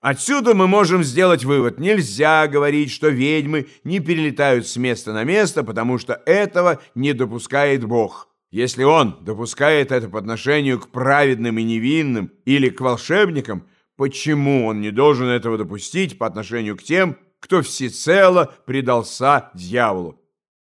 Отсюда мы можем сделать вывод. Нельзя говорить, что ведьмы не перелетают с места на место, потому что этого не допускает Бог. Если Он допускает это по отношению к праведным и невинным или к волшебникам, почему Он не должен этого допустить по отношению к тем, кто всецело предался дьяволу?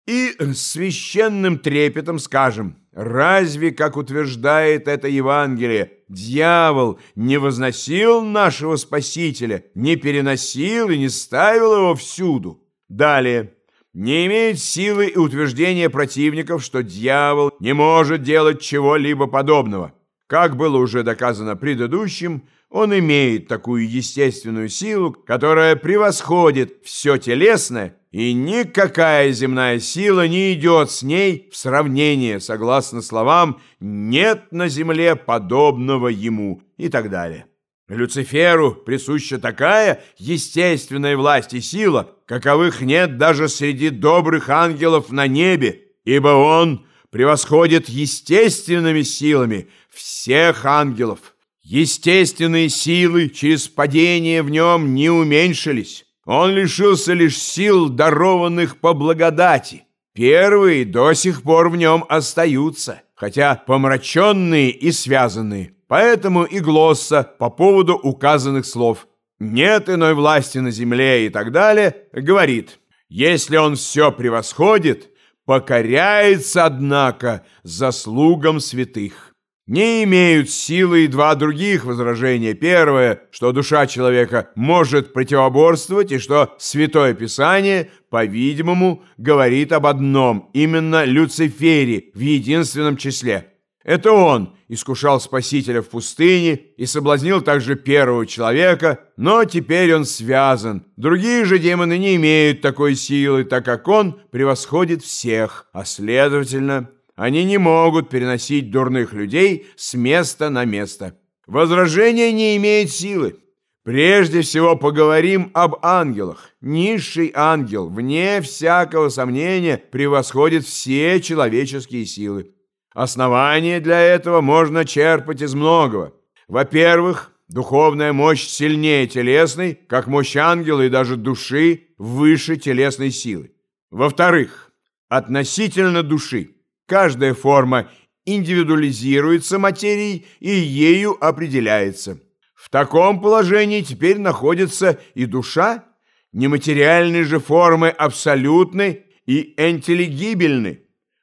И священным трепетом скажем, разве, как утверждает это Евангелие, дьявол не возносил нашего Спасителя, не переносил и не ставил его всюду? Далее. Не имеет силы и утверждения противников, что дьявол не может делать чего-либо подобного. Как было уже доказано предыдущим, он имеет такую естественную силу, которая превосходит все телесное, и никакая земная сила не идет с ней в сравнение, согласно словам «нет на земле подобного ему» и так далее. Люциферу присуща такая естественная власть и сила, каковых нет даже среди добрых ангелов на небе, ибо он превосходит естественными силами всех ангелов. Естественные силы через падение в нем не уменьшились. Он лишился лишь сил, дарованных по благодати. Первые до сих пор в нем остаются, хотя помраченные и связанные. Поэтому и глосса по поводу указанных слов «нет иной власти на земле» и так далее говорит «если он все превосходит, покоряется, однако, заслугам святых». Не имеют силы и два других возражения. Первое, что душа человека может противоборствовать, и что Святое Писание, по-видимому, говорит об одном, именно Люцифере в единственном числе. Это он искушал Спасителя в пустыне и соблазнил также первого человека, но теперь он связан. Другие же демоны не имеют такой силы, так как он превосходит всех, а следовательно – они не могут переносить дурных людей с места на место. Возражение не имеет силы. Прежде всего поговорим об ангелах. Низший ангел, вне всякого сомнения, превосходит все человеческие силы. Основания для этого можно черпать из многого. Во-первых, духовная мощь сильнее телесной, как мощь ангела и даже души выше телесной силы. Во-вторых, относительно души. Каждая форма индивидуализируется материей и ею определяется. В таком положении теперь находится и душа, нематериальные же формы абсолютны и интеллигибельны,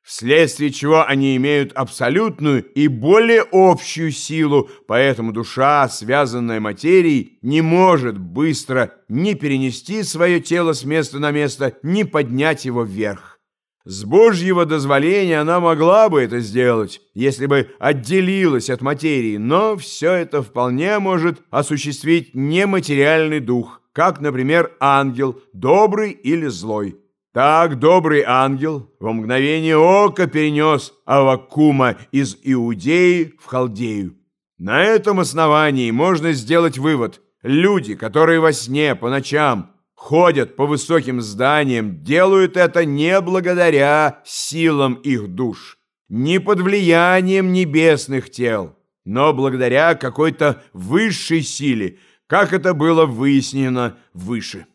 вследствие чего они имеют абсолютную и более общую силу, поэтому душа, связанная материей, не может быстро ни перенести свое тело с места на место, ни поднять его вверх. С Божьего дозволения она могла бы это сделать, если бы отделилась от материи, но все это вполне может осуществить нематериальный дух, как, например, ангел, добрый или злой. Так добрый ангел во мгновение ока перенес Авакума из Иудеи в Халдею. На этом основании можно сделать вывод. Люди, которые во сне по ночам ходят по высоким зданиям, делают это не благодаря силам их душ, не под влиянием небесных тел, но благодаря какой-то высшей силе, как это было выяснено выше.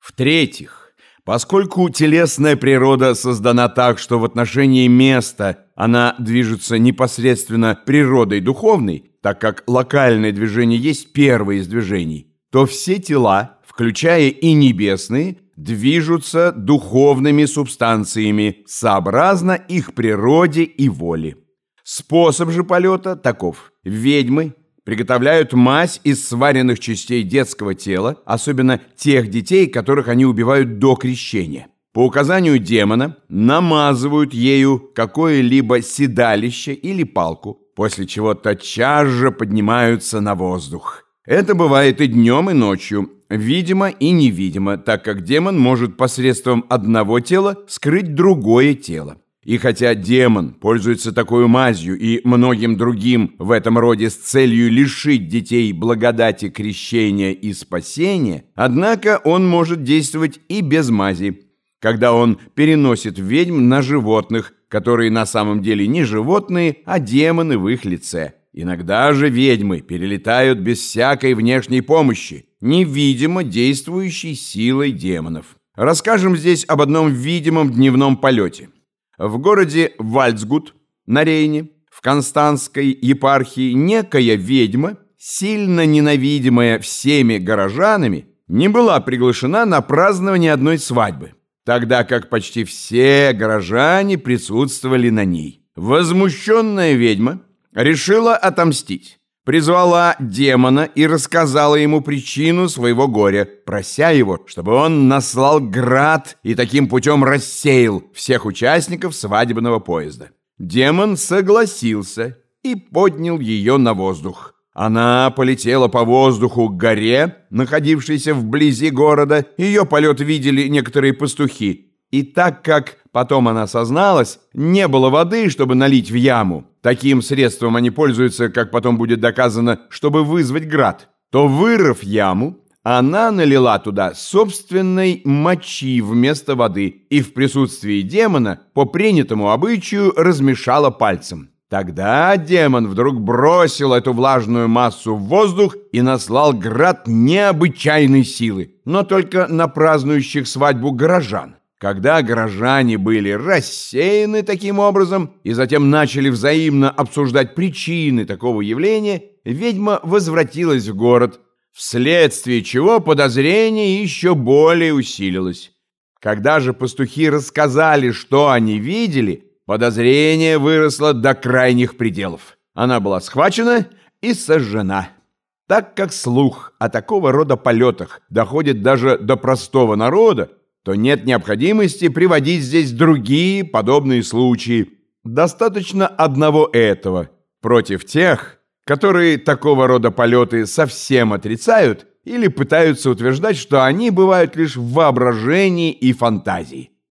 В-третьих, поскольку телесная природа создана так, что в отношении места она движется непосредственно природой духовной, так как локальное движение есть первое из движений, то все тела включая и небесные, движутся духовными субстанциями сообразно их природе и воле. Способ же полета таков. Ведьмы приготовляют мазь из сваренных частей детского тела, особенно тех детей, которых они убивают до крещения. По указанию демона намазывают ею какое-либо седалище или палку, после чего тотчас же поднимаются на воздух. Это бывает и днем, и ночью, видимо и невидимо, так как демон может посредством одного тела скрыть другое тело. И хотя демон пользуется такой мазью и многим другим в этом роде с целью лишить детей благодати крещения и спасения, однако он может действовать и без мази, когда он переносит ведьм на животных, которые на самом деле не животные, а демоны в их лице – Иногда же ведьмы перелетают без всякой внешней помощи, невидимо действующей силой демонов. Расскажем здесь об одном видимом дневном полете. В городе Вальцгут на Рейне, в Константской епархии, некая ведьма, сильно ненавидимая всеми горожанами, не была приглашена на празднование одной свадьбы, тогда как почти все горожане присутствовали на ней. Возмущенная ведьма решила отомстить. Призвала демона и рассказала ему причину своего горя, прося его, чтобы он наслал град и таким путем рассеял всех участников свадебного поезда. Демон согласился и поднял ее на воздух. Она полетела по воздуху к горе, находившейся вблизи города. Ее полет видели некоторые пастухи. И так как потом она созналась, не было воды, чтобы налить в яму, таким средством они пользуются, как потом будет доказано, чтобы вызвать град, то, вырыв яму, она налила туда собственной мочи вместо воды и в присутствии демона по принятому обычаю размешала пальцем. Тогда демон вдруг бросил эту влажную массу в воздух и наслал град необычайной силы, но только на празднующих свадьбу горожан. Когда горожане были рассеяны таким образом и затем начали взаимно обсуждать причины такого явления, ведьма возвратилась в город, вследствие чего подозрение еще более усилилось. Когда же пастухи рассказали, что они видели, подозрение выросло до крайних пределов. Она была схвачена и сожжена. Так как слух о такого рода полетах доходит даже до простого народа, то нет необходимости приводить здесь другие подобные случаи. Достаточно одного этого против тех, которые такого рода полеты совсем отрицают или пытаются утверждать, что они бывают лишь в воображении и фантазии.